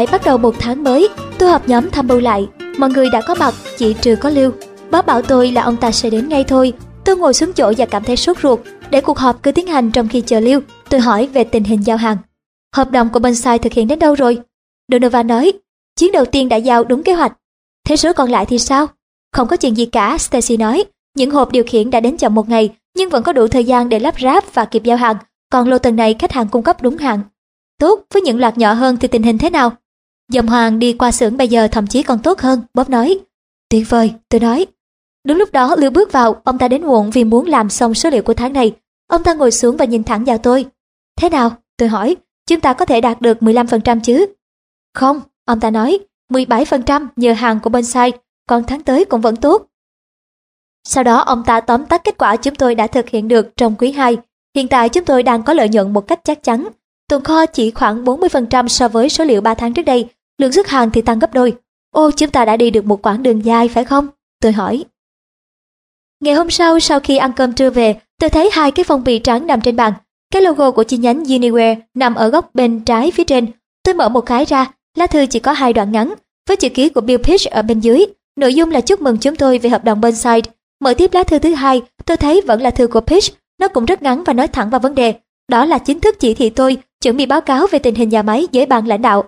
Lại bắt đầu một tháng mới, tôi họp nhóm tham mưu lại. Mọi người đã có mặt, chỉ trừ có Lưu. Bác bảo tôi là ông ta sẽ đến ngay thôi. Tôi ngồi xuống chỗ và cảm thấy sốt ruột. Để cuộc họp cứ tiến hành trong khi chờ Lưu, tôi hỏi về tình hình giao hàng. Hợp đồng của bên sai thực hiện đến đâu rồi? Donovan nói, chuyến đầu tiên đã giao đúng kế hoạch. Thế số còn lại thì sao? Không có chuyện gì cả, Stacy nói. Những hộp điều khiển đã đến chậm một ngày, nhưng vẫn có đủ thời gian để lắp ráp và kịp giao hàng. Còn lô tầng này khách hàng cung cấp đúng hạn. Tốt, với những loạt nhỏ hơn thì tình hình thế nào? Dòng hoàng đi qua xưởng bây giờ thậm chí còn tốt hơn, Bob nói. Tuyệt vời, tôi nói. Đúng lúc đó Lưu bước vào, ông ta đến muộn vì muốn làm xong số liệu của tháng này. Ông ta ngồi xuống và nhìn thẳng vào tôi. Thế nào? Tôi hỏi, chúng ta có thể đạt được 15% chứ? Không, ông ta nói, 17% nhờ hàng của bên sai, còn tháng tới cũng vẫn tốt. Sau đó ông ta tóm tắt kết quả chúng tôi đã thực hiện được trong quý 2. Hiện tại chúng tôi đang có lợi nhuận một cách chắc chắn. Tồn kho chỉ khoảng 40% so với số liệu 3 tháng trước đây, lượng xuất hàng thì tăng gấp đôi. Ô, chúng ta đã đi được một quãng đường dài phải không? Tôi hỏi. Ngày hôm sau, sau khi ăn cơm trưa về, tôi thấy hai cái phong bì trắng nằm trên bàn. Cái logo của chi nhánh Uniware nằm ở góc bên trái phía trên. Tôi mở một cái ra, lá thư chỉ có hai đoạn ngắn, với chữ ký của Bill Pitch ở bên dưới. Nội dung là chúc mừng chúng tôi về hợp đồng Burnside. Mở tiếp lá thư thứ hai, tôi thấy vẫn là thư của Pitch, nó cũng rất ngắn và nói thẳng vào vấn đề. Đó là chính thức chỉ thị tôi chuẩn bị báo cáo về tình hình nhà máy với ban lãnh đạo.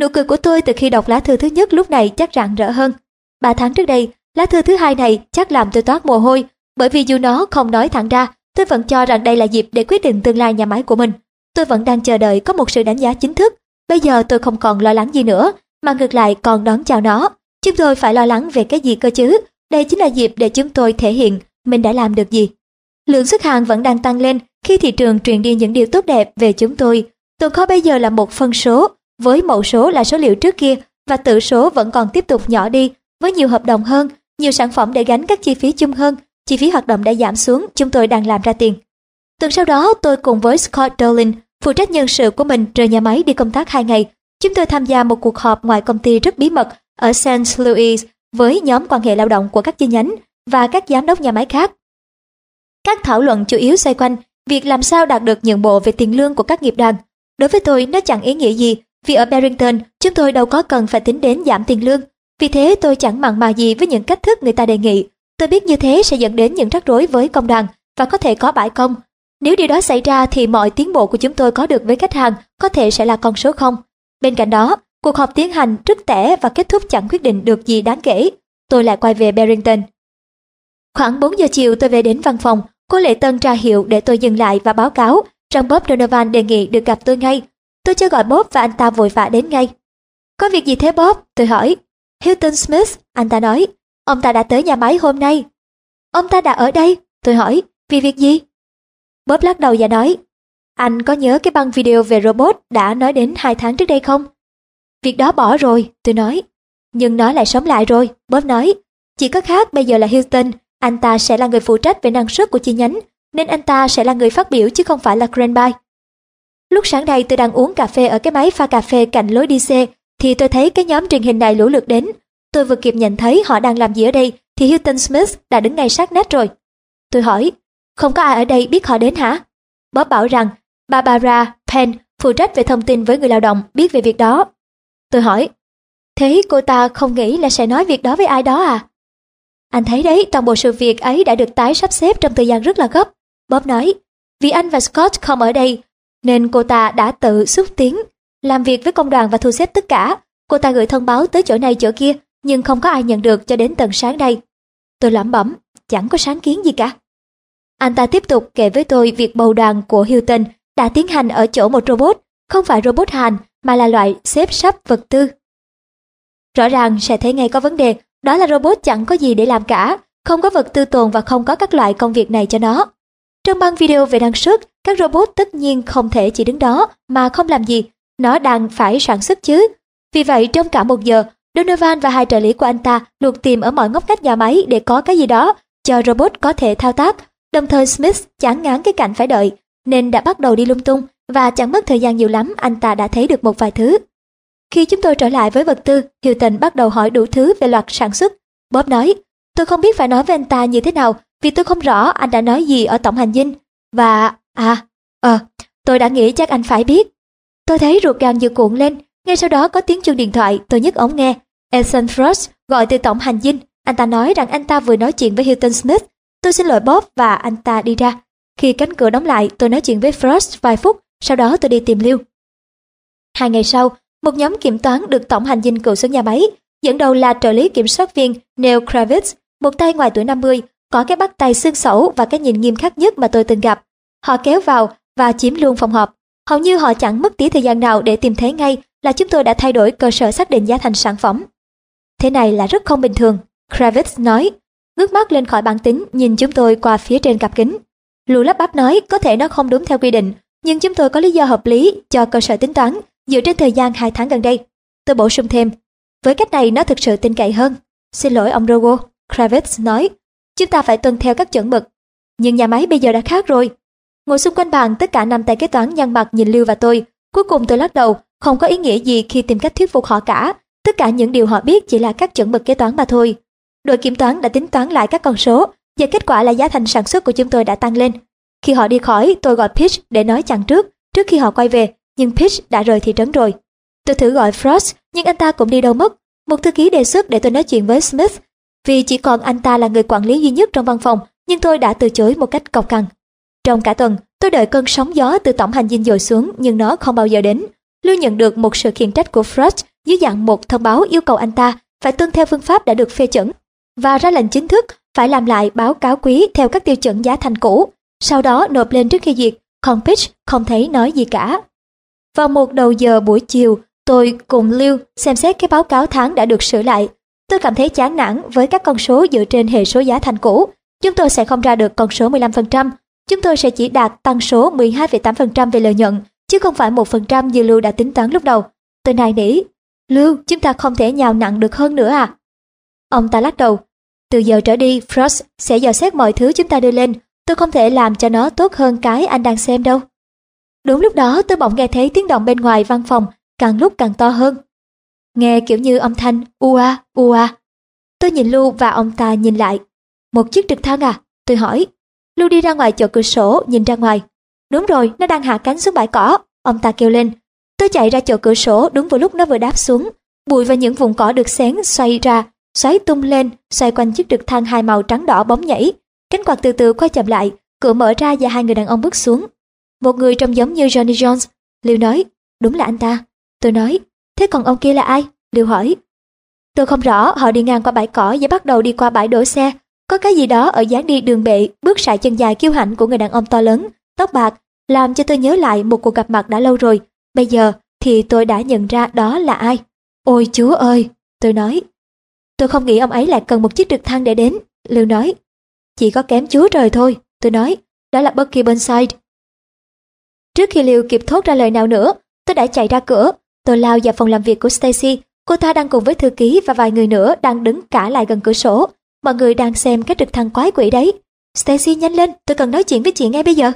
Nụ cười của tôi từ khi đọc lá thư thứ nhất lúc này chắc rạng rỡ hơn. Ba tháng trước đây, lá thư thứ hai này chắc làm tôi toát mồ hôi, bởi vì dù nó không nói thẳng ra, tôi vẫn cho rằng đây là dịp để quyết định tương lai nhà máy của mình. Tôi vẫn đang chờ đợi có một sự đánh giá chính thức. Bây giờ tôi không còn lo lắng gì nữa, mà ngược lại còn đón chào nó. Chúng tôi phải lo lắng về cái gì cơ chứ? Đây chính là dịp để chúng tôi thể hiện mình đã làm được gì. Lượng xuất hàng vẫn đang tăng lên khi thị trường truyền đi những điều tốt đẹp về chúng tôi. Tồn kho bây giờ là một phân số, với mẫu số là số liệu trước kia và tự số vẫn còn tiếp tục nhỏ đi với nhiều hợp đồng hơn, nhiều sản phẩm để gánh các chi phí chung hơn, chi phí hoạt động đã giảm xuống, chúng tôi đang làm ra tiền. Tuần sau đó, tôi cùng với Scott Dolin, phụ trách nhân sự của mình rời nhà máy đi công tác hai ngày. Chúng tôi tham gia một cuộc họp ngoài công ty rất bí mật ở St. Louis với nhóm quan hệ lao động của các chi nhánh và các giám đốc nhà máy khác. Các thảo luận chủ yếu xoay quanh việc làm sao đạt được nhượng bộ về tiền lương của các nghiệp đoàn. Đối với tôi, nó chẳng ý nghĩa gì, vì ở Barrington, chúng tôi đâu có cần phải tính đến giảm tiền lương. Vì thế tôi chẳng mặn mà gì với những cách thức người ta đề nghị. Tôi biết như thế sẽ dẫn đến những rắc rối với công đoàn và có thể có bãi công. Nếu điều đó xảy ra thì mọi tiến bộ của chúng tôi có được với khách hàng có thể sẽ là con số không. Bên cạnh đó, cuộc họp tiến hành rất tẻ và kết thúc chẳng quyết định được gì đáng kể. Tôi lại quay về Barrington. Khoảng 4 giờ chiều tôi về đến văn phòng, cô Lệ Tân tra hiệu để tôi dừng lại và báo cáo rằng Bob Donovan đề nghị được gặp tôi ngay. Tôi cho gọi Bob và anh ta vội vã đến ngay. Có việc gì thế Bob? Tôi hỏi. Hilton Smith, anh ta nói. Ông ta đã tới nhà máy hôm nay. Ông ta đã ở đây? Tôi hỏi. Vì việc gì? Bob lắc đầu và nói. Anh có nhớ cái băng video về robot đã nói đến hai tháng trước đây không? Việc đó bỏ rồi, tôi nói. Nhưng nó lại sống lại rồi, Bob nói. Chỉ có khác bây giờ là Hilton, anh ta sẽ là người phụ trách về năng suất của chi nhánh, nên anh ta sẽ là người phát biểu chứ không phải là Granby. Lúc sáng nay tôi đang uống cà phê ở cái máy pha cà phê cạnh lối đi xe, thì tôi thấy cái nhóm truyền hình này lũ lượt đến. Tôi vừa kịp nhận thấy họ đang làm gì ở đây, thì Hilton Smith đã đứng ngay sát nét rồi. Tôi hỏi, không có ai ở đây biết họ đến hả? Bob bảo rằng Barbara Penn, phụ trách về thông tin với người lao động, biết về việc đó. Tôi hỏi, thế cô ta không nghĩ là sẽ nói việc đó với ai đó à? Anh thấy đấy, toàn bộ sự việc ấy đã được tái sắp xếp trong thời gian rất là gấp. Bob nói, vì anh và Scott không ở đây, nên cô ta đã tự xúc tiến, làm việc với công đoàn và thu xếp tất cả. Cô ta gửi thông báo tới chỗ này chỗ kia, nhưng không có ai nhận được cho đến tận sáng nay. Tôi lẩm bẩm, chẳng có sáng kiến gì cả. Anh ta tiếp tục kể với tôi việc bầu đoàn của Hilton đã tiến hành ở chỗ một robot, không phải robot hàn mà là loại xếp sắp vật tư. Rõ ràng sẽ thấy ngay có vấn đề, đó là robot chẳng có gì để làm cả, không có vật tư tồn và không có các loại công việc này cho nó. Trong băng video về năng suất, các robot tất nhiên không thể chỉ đứng đó mà không làm gì, nó đang phải sản xuất chứ. Vì vậy trong cả một giờ, Donovan và hai trợ lý của anh ta luộc tìm ở mọi ngóc ngách nhà máy để có cái gì đó cho robot có thể thao tác. Đồng thời Smith chán ngán cái cảnh phải đợi, nên đã bắt đầu đi lung tung và chẳng mất thời gian nhiều lắm anh ta đã thấy được một vài thứ. Khi chúng tôi trở lại với vật tư, Hilton bắt đầu hỏi đủ thứ về loạt sản xuất. Bob nói, tôi không biết phải nói với anh ta như thế nào vì tôi không rõ anh đã nói gì ở tổng hành dinh. Và, à, ờ, Tôi đã nghĩ chắc anh phải biết. Tôi thấy ruột gan như cuộn lên, ngay sau đó có tiếng chuông điện thoại, tôi nhấc ống nghe. Ethan Frost gọi từ tổng hành dinh, anh ta nói rằng anh ta vừa nói chuyện với Hilton Smith. Tôi xin lỗi Bob và anh ta đi ra. Khi cánh cửa đóng lại, tôi nói chuyện với Frost vài phút, sau đó tôi đi tìm Lưu. Hai ngày sau, một nhóm kiểm toán được tổng hành dinh cử xuống nhà máy, dẫn đầu là trợ lý kiểm soát viên Neil Kravitz, một tay ngoài tuổi 50, có cái bắt tay xương sẩu và cái nhìn nghiêm khắc nhất mà tôi từng gặp. Họ kéo vào và chiếm luôn phòng họp. Hầu như họ chẳng mất tí thời gian nào để tìm thấy ngay là chúng tôi đã thay đổi cơ sở xác định giá thành sản phẩm. Thế này là rất không bình thường, Kravitz nói, ngước mắt lên khỏi bảng tính nhìn chúng tôi qua phía trên cặp kính. Lù lắp bắp nói có thể nó không đúng theo quy định, nhưng chúng tôi có lý do hợp lý cho cơ sở tính toán dựa trên thời gian 2 tháng gần đây. Tôi bổ sung thêm, với cách này nó thực sự tin cậy hơn. Xin lỗi ông Rogo, Kravitz nói, chúng ta phải tuân theo các chuẩn mực. Nhưng nhà máy bây giờ đã khác rồi. Ngồi xung quanh bàn tất cả năm tay kế toán nhăn mặt nhìn Lưu và tôi. Cuối cùng tôi lắc đầu, không có ý nghĩa gì khi tìm cách thuyết phục họ cả. Tất cả những điều họ biết chỉ là các chuẩn mực kế toán mà thôi. Đội kiểm toán đã tính toán lại các con số và kết quả là giá thành sản xuất của chúng tôi đã tăng lên. Khi họ đi khỏi, tôi gọi Pitch để nói chặn trước, trước khi họ quay về, nhưng Pitch đã rời thị trấn rồi. Tôi thử gọi Frost, nhưng anh ta cũng đi đâu mất. Một thư ký đề xuất để tôi nói chuyện với Smith, vì chỉ còn anh ta là người quản lý duy nhất trong văn phòng, nhưng tôi đã từ chối một cách cộc cằn. Trong cả tuần, tôi đợi cơn sóng gió từ tổng hành dinh dội xuống nhưng nó không bao giờ đến. Lưu nhận được một sự khiển trách của Frost dưới dạng một thông báo yêu cầu anh ta phải tuân theo phương pháp đã được phê chuẩn và ra lệnh chính thức phải làm lại báo cáo quý theo các tiêu chuẩn giá thành cũ, sau đó nộp lên trước khi duyệt, còn Pitch không thấy nói gì cả. Vào một đầu giờ buổi chiều, tôi cùng Lưu xem xét cái báo cáo tháng đã được sửa lại. Tôi cảm thấy chán nản với các con số dựa trên hệ số giá thành cũ. Chúng tôi sẽ không ra được con số 15%, chúng tôi sẽ chỉ đạt tăng số 12,8% về lợi nhuận, chứ không phải 1% như Lưu đã tính toán lúc đầu. Tôi nài nỉ, Lưu, chúng ta không thể nhào nặng được hơn nữa à? Ông ta lắc đầu, từ giờ trở đi, Frost sẽ dò xét mọi thứ chúng ta đưa lên, tôi không thể làm cho nó tốt hơn cái anh đang xem đâu. Đúng lúc đó tôi bỗng nghe thấy tiếng động bên ngoài văn phòng càng lúc càng to hơn. Nghe kiểu như âm thanh ua ua. Tôi nhìn Lưu và ông ta nhìn lại. Một chiếc trực thăng à? Tôi hỏi. Lưu đi ra ngoài chỗ cửa sổ nhìn ra ngoài. Đúng rồi, nó đang hạ cánh xuống bãi cỏ. Ông ta kêu lên. Tôi chạy ra chỗ cửa sổ đúng vào lúc nó vừa đáp xuống. Bụi và những vùng cỏ được xén xoay ra, xoáy tung lên, xoay quanh chiếc trực thăng hai màu trắng đỏ bóng nhảy. Cánh quạt từ từ quay chậm lại, cửa mở ra và hai người đàn ông bước xuống. Một người trông giống như Johnny Jones. Lưu nói, đúng là anh ta. Tôi nói, thế còn ông kia là ai? Lưu hỏi. Tôi không rõ, họ đi ngang qua bãi cỏ và bắt đầu đi qua bãi đổ xe. Có cái gì đó ở dáng đi đường bệ, bước sải chân dài kiêu hãnh của người đàn ông to lớn, tóc bạc, làm cho tôi nhớ lại một cuộc gặp mặt đã lâu rồi. Bây giờ thì tôi đã nhận ra đó là ai. Ôi chúa ơi, tôi nói. Tôi không nghĩ ông ấy lại cần một chiếc trực thăng để đến, Lưu nói. Chỉ có kém chúa trời thôi, tôi nói. Đó là Bucky Burnside. Trước khi Lưu kịp thốt ra lời nào nữa, tôi đã chạy ra cửa. Tôi lao vào phòng làm việc của Stacy. Cô ta đang cùng với thư ký và vài người nữa đang đứng cả lại gần cửa sổ. Mọi người đang xem cái trực thăng quái quỷ đấy. Stacy nhanh lên, tôi cần nói chuyện với chị ngay bây giờ.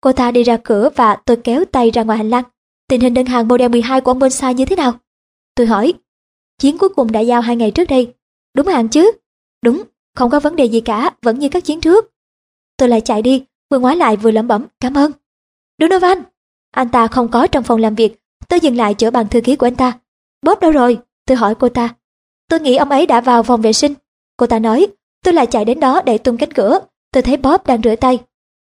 Cô ta đi ra cửa và tôi kéo tay ra ngoài hành lang. Tình hình đơn hàng model 12 của ông Bonsai như thế nào? Tôi hỏi. Chiến cuối cùng đã giao hai ngày trước đây. Đúng hàng chứ? Đúng, không có vấn đề gì cả, vẫn như các chiến trước. Tôi lại chạy đi, vừa ngoái lại vừa lẩm bẩm, cảm ơn. Donovan! Anh ta không có trong phòng làm việc, tôi dừng lại chỗ bàn thư ký của anh ta. Bob đâu rồi? Tôi hỏi cô ta. Tôi nghĩ ông ấy đã vào phòng vệ sinh. Cô ta nói, tôi lại chạy đến đó để tung cánh cửa. Tôi thấy Bob đang rửa tay.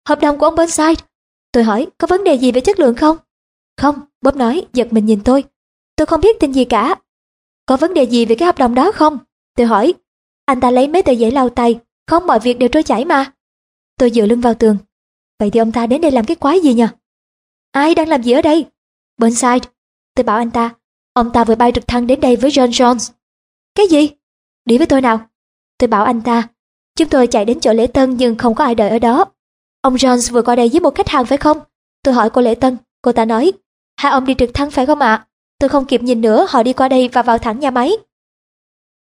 Hợp đồng của ông Burnside. Tôi hỏi, có vấn đề gì về chất lượng không? Không, Bob nói, giật mình nhìn tôi. Tôi không biết tin gì cả. Có vấn đề gì về cái hợp đồng đó không? Tôi hỏi. Anh ta lấy mấy tờ giấy lau tay, không mọi việc đều trôi chảy mà. Tôi dựa lưng vào tường. Vậy thì ông ta đến đây làm cái quái gì nhỉ? Ai đang làm gì ở đây? Burnside. Tôi bảo anh ta, ông ta vừa bay trực thăng đến đây với John Jones. Cái gì? Đi với tôi nào. Tôi bảo anh ta, chúng tôi chạy đến chỗ lễ tân nhưng không có ai đợi ở đó. Ông Jones vừa qua đây với một khách hàng phải không? Tôi hỏi cô lễ tân, cô ta nói, hai ông đi trực thăng phải không ạ? Tôi không kịp nhìn nữa, họ đi qua đây và vào thẳng nhà máy.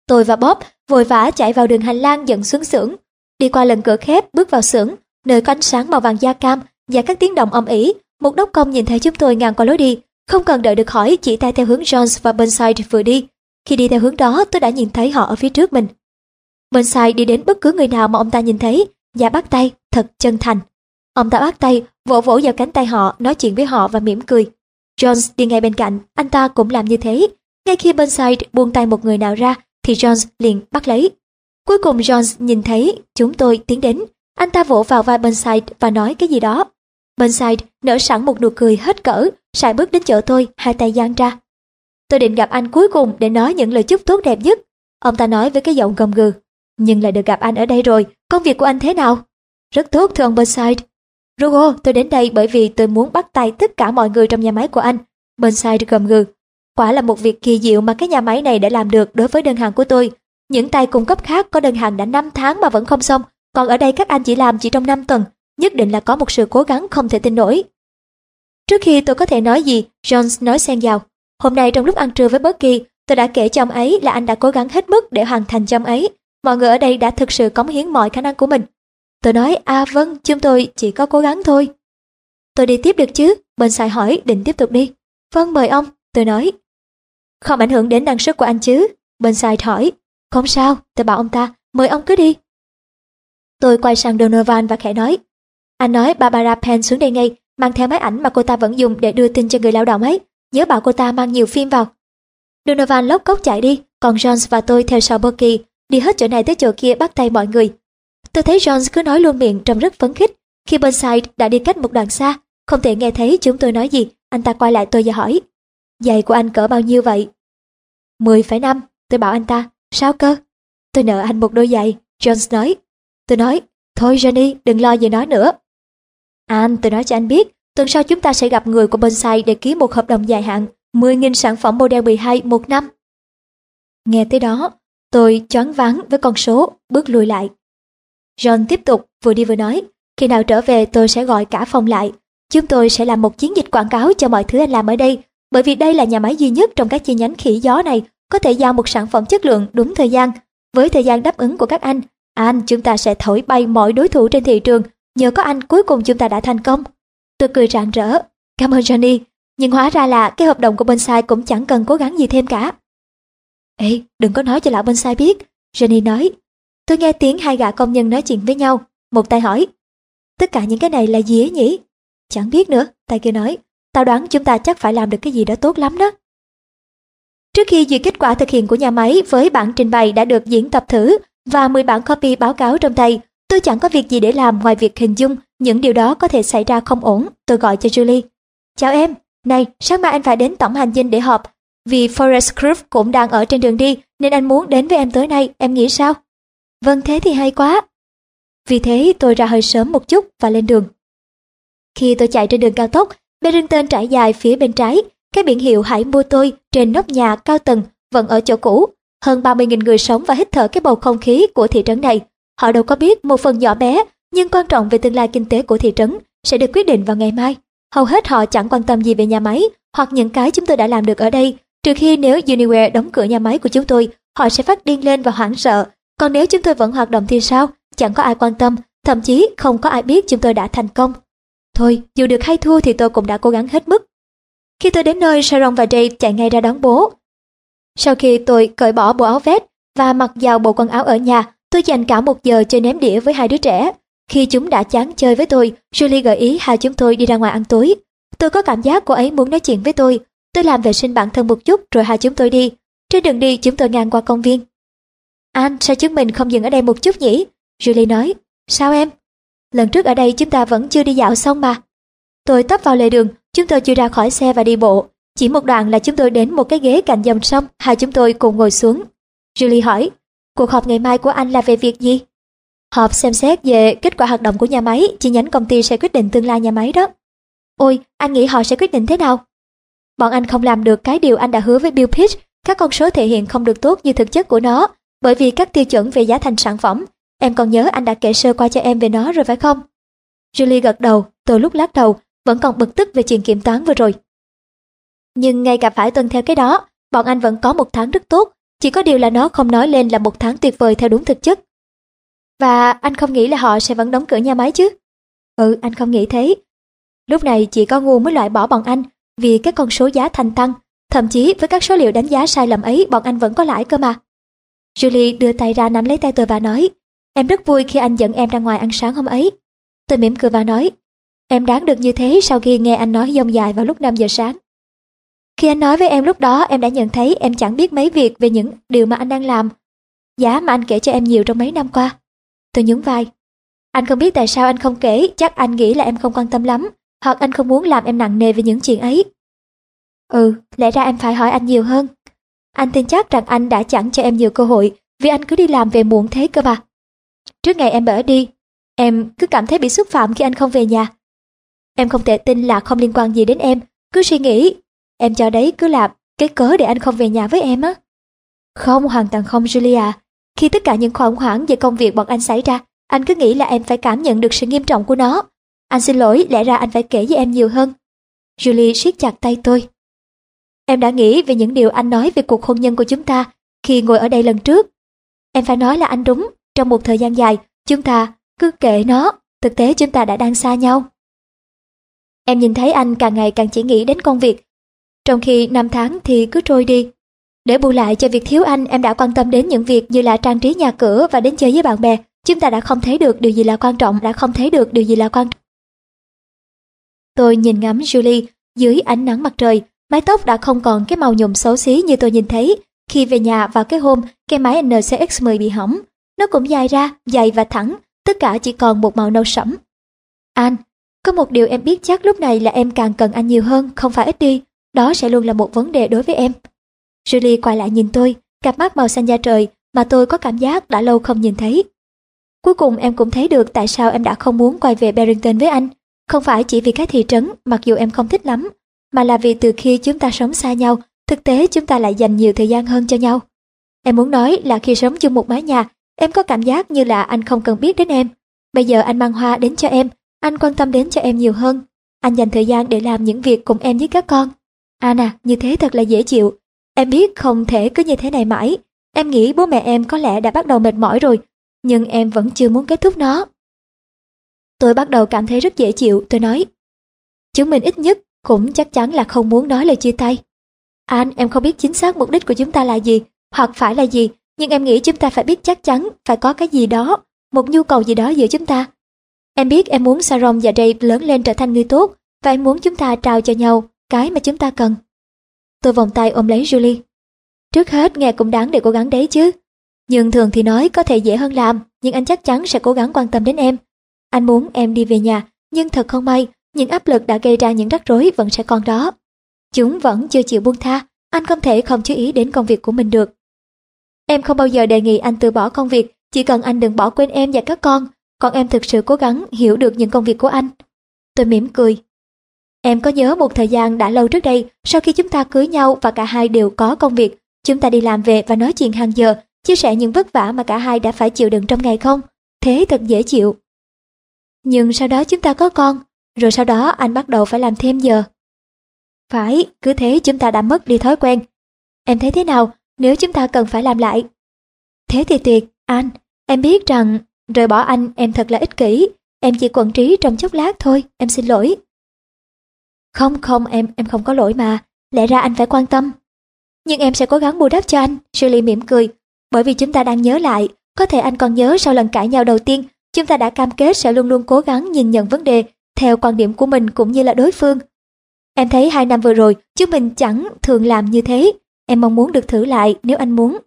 Tôi và Bob vội vã chạy vào đường hành lang dẫn xuống xưởng, đi qua lần cửa khép bước vào xưởng, nơi có ánh sáng màu vàng da cam và các tiếng động âm ỉ. Một đốc công nhìn thấy chúng tôi ngang qua lối đi, không cần đợi được hỏi chỉ tay theo hướng Jones và Burnside vừa đi. Khi đi theo hướng đó tôi đã nhìn thấy họ ở phía trước mình. Burnside đi đến bất cứ người nào mà ông ta nhìn thấy và bắt tay thật chân thành. Ông ta bắt tay, vỗ vỗ vào cánh tay họ, nói chuyện với họ và mỉm cười. Jones đi ngay bên cạnh, anh ta cũng làm như thế. Ngay khi Burnside buông tay một người nào ra, thì Jones liền bắt lấy. Cuối cùng Jones nhìn thấy chúng tôi tiến đến. Anh ta vỗ vào vai Burnside và nói cái gì đó. Burnside nở sẵn một nụ cười hết cỡ, sải bước đến chỗ tôi, hai tay giang ra. Tôi định gặp anh cuối cùng để nói những lời chúc tốt đẹp nhất. Ông ta nói với cái giọng gầm gừ. Nhưng lại được gặp anh ở đây rồi, công việc của anh thế nào? Rất tốt thưa ông Burnside. Rugo, tôi đến đây bởi vì tôi muốn bắt tay tất cả mọi người trong nhà máy của anh. Burnside gầm gừ. Quả là một việc kỳ diệu mà cái nhà máy này đã làm được đối với đơn hàng của tôi. Những tay cung cấp khác có đơn hàng đã 5 tháng mà vẫn không xong, còn ở đây các anh chỉ làm chỉ trong 5 tuần. Nhất định là có một sự cố gắng không thể tin nổi. Trước khi tôi có thể nói gì, Jones nói xen vào. Hôm nay trong lúc ăn trưa với Bucky, tôi đã kể cho ông ấy là anh đã cố gắng hết mức để hoàn thành cho ông ấy. Mọi người ở đây đã thực sự cống hiến mọi khả năng của mình. Tôi nói, à vâng, chúng tôi chỉ có cố gắng thôi. Tôi đi tiếp được chứ? Bên sai hỏi, định tiếp tục đi. Vâng, mời ông, tôi nói. Không ảnh hưởng đến năng suất của anh chứ? Bên sai hỏi. Không sao, tôi bảo ông ta, mời ông cứ đi. Tôi quay sang Donovan và khẽ nói. Anh nói Barbara Penn xuống đây ngay, mang theo máy ảnh mà cô ta vẫn dùng để đưa tin cho người lao động ấy. Nhớ bảo cô ta mang nhiều phim vào. Donovan lốc cốc chạy đi, còn Jones và tôi theo sau Bucky, đi hết chỗ này tới chỗ kia bắt tay mọi người. Tôi thấy Jones cứ nói luôn miệng trông rất phấn khích. Khi Burnside đã đi cách một đoạn xa, không thể nghe thấy chúng tôi nói gì, anh ta quay lại tôi và hỏi. Giày của anh cỡ bao nhiêu vậy? Mười phẩy năm, tôi bảo anh ta. Sao cơ? Tôi nợ anh một đôi giày, Jones nói. Tôi nói, thôi Johnny, đừng lo về nó nữa. Anh, tôi nói cho anh biết, tuần sau chúng ta sẽ gặp người của Bonsai để ký một hợp đồng dài hạn, 10.000 sản phẩm model 12 một năm. Nghe tới đó, tôi choáng váng với con số, bước lùi lại. John tiếp tục vừa đi vừa nói, khi nào trở về tôi sẽ gọi cả phòng lại. Chúng tôi sẽ làm một chiến dịch quảng cáo cho mọi thứ anh làm ở đây, bởi vì đây là nhà máy duy nhất trong các chi nhánh khỉ gió này có thể giao một sản phẩm chất lượng đúng thời gian. Với thời gian đáp ứng của các anh, à, anh chúng ta sẽ thổi bay mọi đối thủ trên thị trường. Nhờ có anh cuối cùng chúng ta đã thành công. Tôi cười rạng rỡ. Cảm ơn Johnny. Nhưng hóa ra là cái hợp đồng của bên sai cũng chẳng cần cố gắng gì thêm cả. Ê, đừng có nói cho lão bên sai biết. Johnny nói, Tôi nghe tiếng hai gã công nhân nói chuyện với nhau, một tay hỏi. Tất cả những cái này là gì ấy nhỉ? Chẳng biết nữa, tay kia nói. Tao đoán chúng ta chắc phải làm được cái gì đó tốt lắm đó. Trước khi duyệt kết quả thực hiện của nhà máy với bản trình bày đã được diễn tập thử và 10 bản copy báo cáo trong tay, tôi chẳng có việc gì để làm ngoài việc hình dung những điều đó có thể xảy ra không ổn. Tôi gọi cho Julie. Chào em, này, sáng mai anh phải đến tổng hành dinh để họp. Vì Forest Group cũng đang ở trên đường đi nên anh muốn đến với em tối nay, em nghĩ sao? Vâng thế thì hay quá. Vì thế tôi ra hơi sớm một chút và lên đường. Khi tôi chạy trên đường cao tốc, Barrington trải dài phía bên trái, cái biển hiệu hãy mua tôi trên nóc nhà cao tầng vẫn ở chỗ cũ. Hơn 30.000 người sống và hít thở cái bầu không khí của thị trấn này. Họ đâu có biết một phần nhỏ bé nhưng quan trọng về tương lai kinh tế của thị trấn sẽ được quyết định vào ngày mai. Hầu hết họ chẳng quan tâm gì về nhà máy hoặc những cái chúng tôi đã làm được ở đây, trừ khi nếu Uniware đóng cửa nhà máy của chúng tôi, họ sẽ phát điên lên và hoảng sợ còn nếu chúng tôi vẫn hoạt động thì sao? Chẳng có ai quan tâm, thậm chí không có ai biết chúng tôi đã thành công. Thôi, dù được hay thua thì tôi cũng đã cố gắng hết mức. Khi tôi đến nơi, Sharon và Dave chạy ngay ra đón bố. Sau khi tôi cởi bỏ bộ áo vest và mặc vào bộ quần áo ở nhà, tôi dành cả một giờ chơi ném đĩa với hai đứa trẻ. Khi chúng đã chán chơi với tôi, Julie gợi ý hai chúng tôi đi ra ngoài ăn tối. Tôi có cảm giác cô ấy muốn nói chuyện với tôi. Tôi làm vệ sinh bản thân một chút rồi hai chúng tôi đi. Trên đường đi chúng tôi ngang qua công viên. Anh, sao chúng mình không dừng ở đây một chút nhỉ? Julie nói. Sao em? Lần trước ở đây chúng ta vẫn chưa đi dạo xong mà. Tôi tấp vào lề đường, chúng tôi chưa ra khỏi xe và đi bộ. Chỉ một đoạn là chúng tôi đến một cái ghế cạnh dòng sông, hai chúng tôi cùng ngồi xuống. Julie hỏi, cuộc họp ngày mai của anh là về việc gì? Họp xem xét về kết quả hoạt động của nhà máy, chi nhánh công ty sẽ quyết định tương lai nhà máy đó. Ôi, anh nghĩ họ sẽ quyết định thế nào? Bọn anh không làm được cái điều anh đã hứa với Bill Pitch, các con số thể hiện không được tốt như thực chất của nó, bởi vì các tiêu chuẩn về giá thành sản phẩm, em còn nhớ anh đã kể sơ qua cho em về nó rồi phải không? Julie gật đầu, tôi lúc lắc đầu, vẫn còn bực tức về chuyện kiểm toán vừa rồi. Nhưng ngay cả phải tuân theo cái đó, bọn anh vẫn có một tháng rất tốt, chỉ có điều là nó không nói lên là một tháng tuyệt vời theo đúng thực chất. Và anh không nghĩ là họ sẽ vẫn đóng cửa nhà máy chứ? Ừ, anh không nghĩ thế. Lúc này chỉ có ngu mới loại bỏ bọn anh vì các con số giá thành tăng, thậm chí với các số liệu đánh giá sai lầm ấy bọn anh vẫn có lãi cơ mà. Julie đưa tay ra nắm lấy tay tôi và nói, em rất vui khi anh dẫn em ra ngoài ăn sáng hôm ấy. Tôi mỉm cười và nói, Em đáng được như thế sau khi nghe anh nói dông dài vào lúc 5 giờ sáng. Khi anh nói với em lúc đó em đã nhận thấy em chẳng biết mấy việc về những điều mà anh đang làm. Giá mà anh kể cho em nhiều trong mấy năm qua. Tôi nhún vai. Anh không biết tại sao anh không kể, chắc anh nghĩ là em không quan tâm lắm, hoặc anh không muốn làm em nặng nề về những chuyện ấy. Ừ, lẽ ra em phải hỏi anh nhiều hơn. Anh tin chắc rằng anh đã chẳng cho em nhiều cơ hội vì anh cứ đi làm về muộn thế cơ mà. Trước ngày em bỏ đi, em cứ cảm thấy bị xúc phạm khi anh không về nhà. Em không thể tin là không liên quan gì đến em, cứ suy nghĩ, em cho đấy cứ làm cái cớ để anh không về nhà với em á. Không, hoàn toàn không Julia. Khi tất cả những khủng hoảng về công việc bọn anh xảy ra, anh cứ nghĩ là em phải cảm nhận được sự nghiêm trọng của nó. Anh xin lỗi, lẽ ra anh phải kể với em nhiều hơn. Julie siết chặt tay tôi. Em đã nghĩ về những điều anh nói về cuộc hôn nhân của chúng ta khi ngồi ở đây lần trước. Em phải nói là anh đúng, trong một thời gian dài, chúng ta cứ kệ nó, thực tế chúng ta đã đang xa nhau. Em nhìn thấy anh càng ngày càng chỉ nghĩ đến công việc, trong khi năm tháng thì cứ trôi đi. Để bù lại cho việc thiếu anh, em đã quan tâm đến những việc như là trang trí nhà cửa và đến chơi với bạn bè. Chúng ta đã không thấy được điều gì là quan trọng, đã không thấy được điều gì là quan trọng. Tôi nhìn ngắm Julie dưới ánh nắng mặt trời, mái tóc đã không còn cái màu nhụm xấu xí như tôi nhìn thấy. Khi về nhà vào cái hôm cái máy NCX10 bị hỏng, nó cũng dài ra, dày và thẳng, tất cả chỉ còn một màu nâu sẫm. Anh, có một điều em biết chắc lúc này là em càng cần anh nhiều hơn, không phải ít đi. Đó sẽ luôn là một vấn đề đối với em. Julie quay lại nhìn tôi, cặp mắt màu xanh da trời mà tôi có cảm giác đã lâu không nhìn thấy. Cuối cùng em cũng thấy được tại sao em đã không muốn quay về Barrington với anh. Không phải chỉ vì cái thị trấn, mặc dù em không thích lắm, mà là vì từ khi chúng ta sống xa nhau, thực tế chúng ta lại dành nhiều thời gian hơn cho nhau. Em muốn nói là khi sống chung một mái nhà, em có cảm giác như là anh không cần biết đến em. Bây giờ anh mang hoa đến cho em, anh quan tâm đến cho em nhiều hơn. Anh dành thời gian để làm những việc cùng em với các con. Anna, như thế thật là dễ chịu. Em biết không thể cứ như thế này mãi. Em nghĩ bố mẹ em có lẽ đã bắt đầu mệt mỏi rồi, nhưng em vẫn chưa muốn kết thúc nó. Tôi bắt đầu cảm thấy rất dễ chịu, tôi nói. Chúng mình ít nhất cũng chắc chắn là không muốn nói lời chia tay. Anh, em không biết chính xác mục đích của chúng ta là gì, hoặc phải là gì, nhưng em nghĩ chúng ta phải biết chắc chắn phải có cái gì đó, một nhu cầu gì đó giữa chúng ta. Em biết em muốn Saron và Dave lớn lên trở thành người tốt, và em muốn chúng ta trao cho nhau cái mà chúng ta cần. Tôi vòng tay ôm lấy Julie. Trước hết nghe cũng đáng để cố gắng đấy chứ. Nhưng thường thì nói có thể dễ hơn làm, nhưng anh chắc chắn sẽ cố gắng quan tâm đến em. Anh muốn em đi về nhà, nhưng thật không may, những áp lực đã gây ra những rắc rối vẫn sẽ còn đó. Chúng vẫn chưa chịu buông tha, anh không thể không chú ý đến công việc của mình được. Em không bao giờ đề nghị anh từ bỏ công việc, chỉ cần anh đừng bỏ quên em và các con, còn em thực sự cố gắng hiểu được những công việc của anh. Tôi mỉm cười. Em có nhớ một thời gian đã lâu trước đây, sau khi chúng ta cưới nhau và cả hai đều có công việc, chúng ta đi làm về và nói chuyện hàng giờ, chia sẻ những vất vả mà cả hai đã phải chịu đựng trong ngày không? Thế thật dễ chịu. Nhưng sau đó chúng ta có con, rồi sau đó anh bắt đầu phải làm thêm giờ. Phải, cứ thế chúng ta đã mất đi thói quen. Em thấy thế nào nếu chúng ta cần phải làm lại? Thế thì tuyệt, anh, em biết rằng rời bỏ anh em thật là ích kỷ, em chỉ quẩn trí trong chốc lát thôi, em xin lỗi. Không không em, em không có lỗi mà, lẽ ra anh phải quan tâm. Nhưng em sẽ cố gắng bù đắp cho anh, Shirley mỉm cười, bởi vì chúng ta đang nhớ lại, có thể anh còn nhớ sau lần cãi nhau đầu tiên, chúng ta đã cam kết sẽ luôn luôn cố gắng nhìn nhận vấn đề theo quan điểm của mình cũng như là đối phương. Em thấy hai năm vừa rồi, chúng mình chẳng thường làm như thế, em mong muốn được thử lại nếu anh muốn.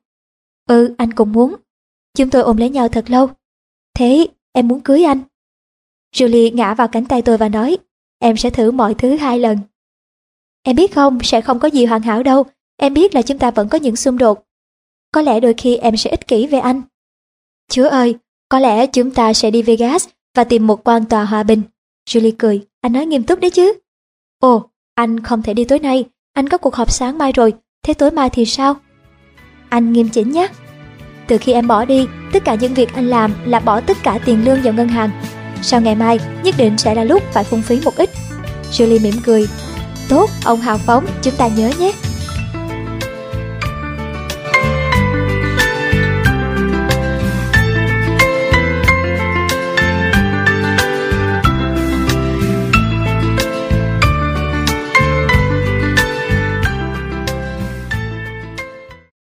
Ừ, anh cũng muốn. Chúng tôi ôm lấy nhau thật lâu. Thế, em muốn cưới anh? Julie ngã vào cánh tay tôi và nói, em sẽ thử mọi thứ hai lần. Em biết không, sẽ không có gì hoàn hảo đâu, em biết là chúng ta vẫn có những xung đột. Có lẽ đôi khi em sẽ ích kỷ về anh. Chúa ơi, có lẽ chúng ta sẽ đi Vegas và tìm một quan tòa hòa bình. Julie cười, anh nói nghiêm túc đấy chứ. Ồ, anh không thể đi tối nay, anh có cuộc họp sáng mai rồi, thế tối mai thì sao? Anh nghiêm chỉnh nhé. Từ khi em bỏ đi, tất cả những việc anh làm là bỏ tất cả tiền lương vào ngân hàng. Sau ngày mai, nhất định sẽ là lúc phải phung phí một ít. Julie mỉm cười. Tốt, ông hào phóng, chúng ta nhớ nhé.